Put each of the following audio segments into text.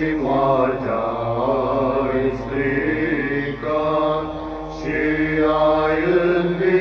și moartea îi strică și ai înviat.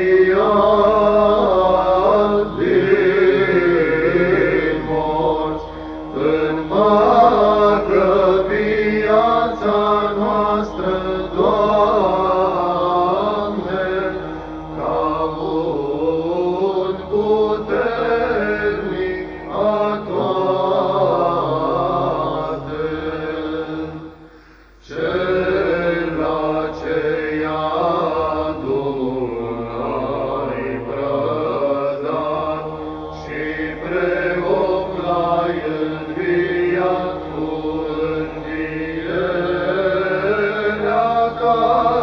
Oh.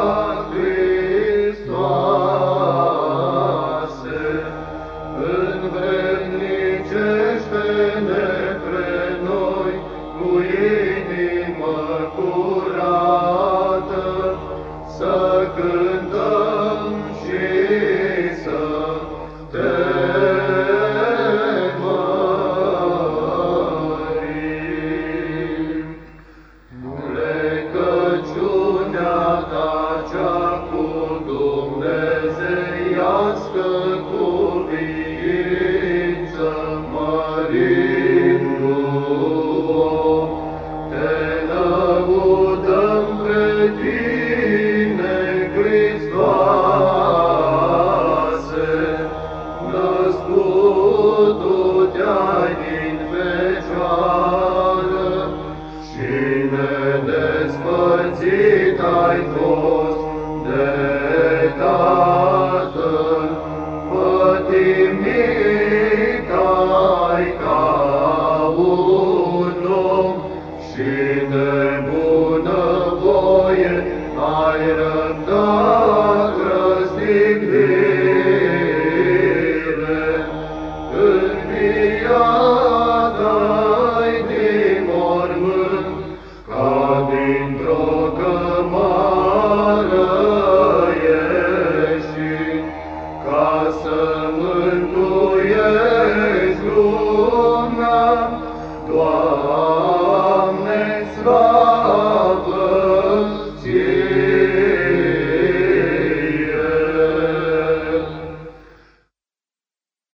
Nedespărțit ai fost de Tatăl, pătimit ai ca un om și de bună voie ai răbdat